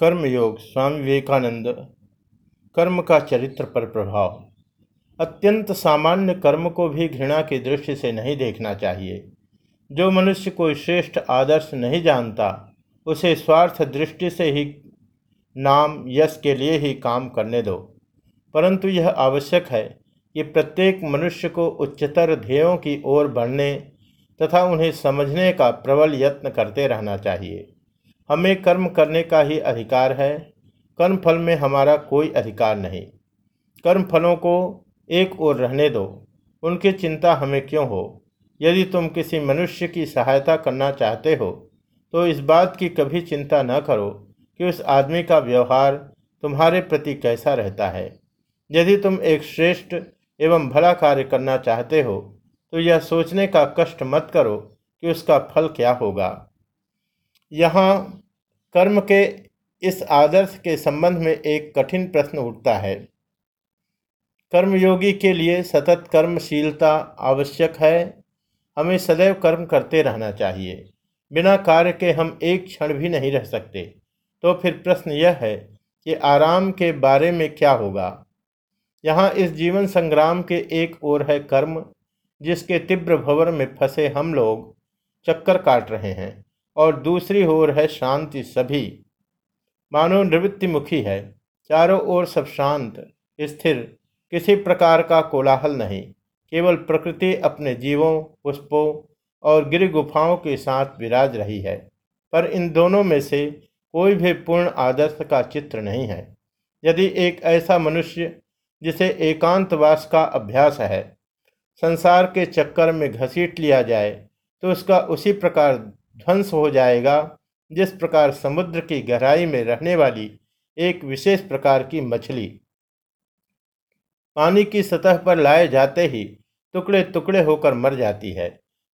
कर्मयोग स्वामी विवेकानंद, कर्म का चरित्र पर प्रभाव। अत्यंत सामान्य कर्म को भी घृणा की दृष्टि से नहीं देखना चाहिए। जो मनुष्य कोई श्रेष्ठ आदर्श नहीं जानता, उसे स्वार्थ दृष्टि से ही नाम यश के लिए ही काम करने दो। परंतु यह आवश्यक है कि प्रत्येक मनुष्य को उच्चतर ध्येयों की ओर बढ़ने तथा उन्हें समझने का प्रबल यत्न करते रहना चाहिए। हमें कर्म करने का ही अधिकार है, कर्म फल में हमारा कोई अधिकार नहीं। कर्म फलों को एक ओर रहने दो, उनकी चिंता हमें क्यों हो? यदि तुम किसी मनुष्य की सहायता करना चाहते हो तो इस बात की कभी चिंता न करो कि उस आदमी का व्यवहार तुम्हारे प्रति कैसा रहता है। यदि तुम एक श्रेष्ठ एवं भला कार्य करना चाहते हो तो यह सोचने का कष्ट मत करो कि उसका फल क्या होगा। यहाँ कर्म के इस आदर्श के संबंध में एक कठिन प्रश्न उठता है। कर्मयोगी के लिए सतत कर्मशीलता आवश्यक है। हमें सदैव कर्म करते रहना चाहिए। बिना कार्य के हम एक क्षण भी नहीं रह सकते। तो फिर प्रश्न यह है कि आराम के बारे में क्या होगा? यहाँ इस जीवन संग्राम के एक ओर है कर्म, जिसके तीव्र भवर में फंसे हम लोग चक्कर काट रहे हैं। और दूसरी ओर है शांति सभी। मानो निवृत्ति मुखी है, चारों ओर सब शांत, स्थिर, किसी प्रकार का कोलाहल नहीं, केवल प्रकृति अपने जीवों, पुष्पों और गिर गुफाओं के साथ विराज रही है, पर इन दोनों में से कोई भी पूर्ण आदर्श का चित्र नहीं है। यदि एक ऐसा मनुष्य, जिसे एकांतवास का अभ्यास है, संसार के चक्कर में घसीट लिया जाए तो उसका उसी प्रकार ध्वंस हो जाएगा। जिस प्रकार समुद्र की गहराई में रहने वाली एक विशेष प्रकार की मछली। पानी की सतह पर लाए जाते ही टुकड़े टुकड़े होकर मर जाती है,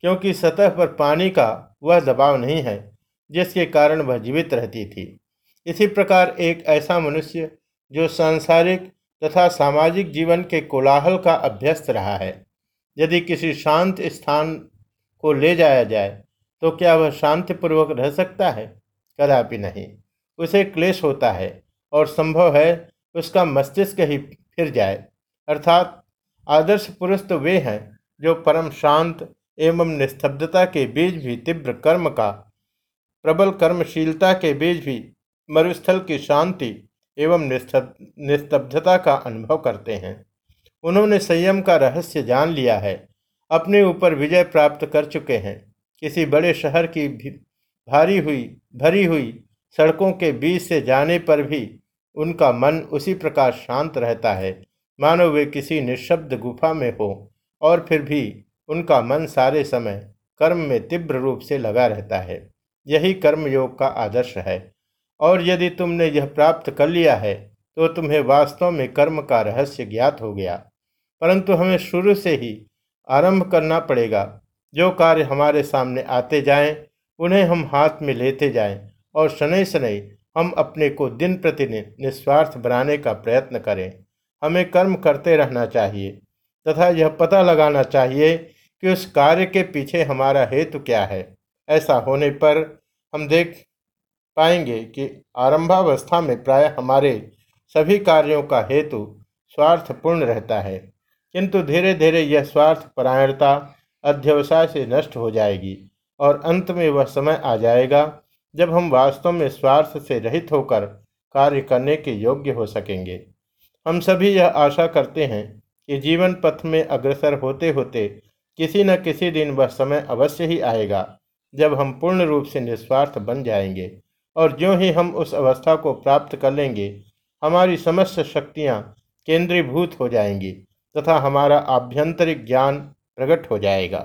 क्योंकि सतह पर पानी का वह दबाव नहीं है, जिसके कारण वह जीवित रहती थी। इसी प्रकार एक ऐसा मनुष्य जो सांसारिक तथा सामाजिक जीवन के कोलाहल का अभ्यस्त रहा है। यदि किसी शांत स्थान को ले जाया जाए तो क्या वह शांतिपूर्वक रह सकता है? कदापि नहीं। उसे क्लेश होता है और संभव है उसका मस्तिष्क ही फिर जाए। अर्थात आदर्श पुरुष तो वे हैं जो परम शांत एवं निस्तब्धता के बीच भी तीव्र कर्म का, प्रबल कर्मशीलता के बीच भी मरुस्थल की शांति एवं निस्तब्धता का अनुभव करते हैं। उन्होंने संयम का रहस्य जान लिया है। अपने ऊपर विजय प्राप्त कर चुके हैं। किसी बड़े शहर की भारी हुई, भरी हुई सड़कों के बीच से जाने पर भी उनका मन उसी प्रकार शांत रहता है। मानो वे किसी निशब्द गुफा में हो और फिर भी उनका मन सारे समय कर्म में तीव्र रूप से लगा रहता है। यही कर्मयोग का आदर्श है। और यदि तुमने यह प्राप्त कर लिया है तो तुम्हें वास्तव में कर्म का रहस्य ज्ञात हो गया। परंतु हमें शुरू से ही आरंभ करना पड़ेगा। जो कार्य हमारे सामने आते जाएँ, उन्हें हम हाथ में लेते जाएँ और शनै शनै हम अपने को दिन प्रतिदिन निस्वार्थ बनाने का प्रयत्न करें। हमें कर्म करते रहना चाहिए तथा यह पता लगाना चाहिए कि उस कार्य के पीछे हमारा हेतु क्या है। ऐसा होने पर हम देख पाएँगे कि आरंभावस्था में प्राय हमारे सभी कार्यों का हेतु स्वार्थपूर्ण रहता है। किंतु धीरे धीरे यह स्वार्थ परायणता अध्यवसाय से नष्ट हो जाएगी और अंत में वह समय आ जाएगा जब हम वास्तव में स्वार्थ से रहित होकर कार्य करने के योग्य हो सकेंगे। हम सभी यह आशा करते हैं कि जीवन पथ में अग्रसर होते होते किसी न किसी दिन वह समय अवश्य ही आएगा जब हम पूर्ण रूप से निस्वार्थ बन जाएँगे और ज्यों ही हम उस अवस्था को प्राप्त कर लेंगे, हमारी समस्त शक्तियाँ केंद्रीभूत हो जाएँगी तथा हमारा आभ्यंतरिक ज्ञान प्रकट हो जाएगा।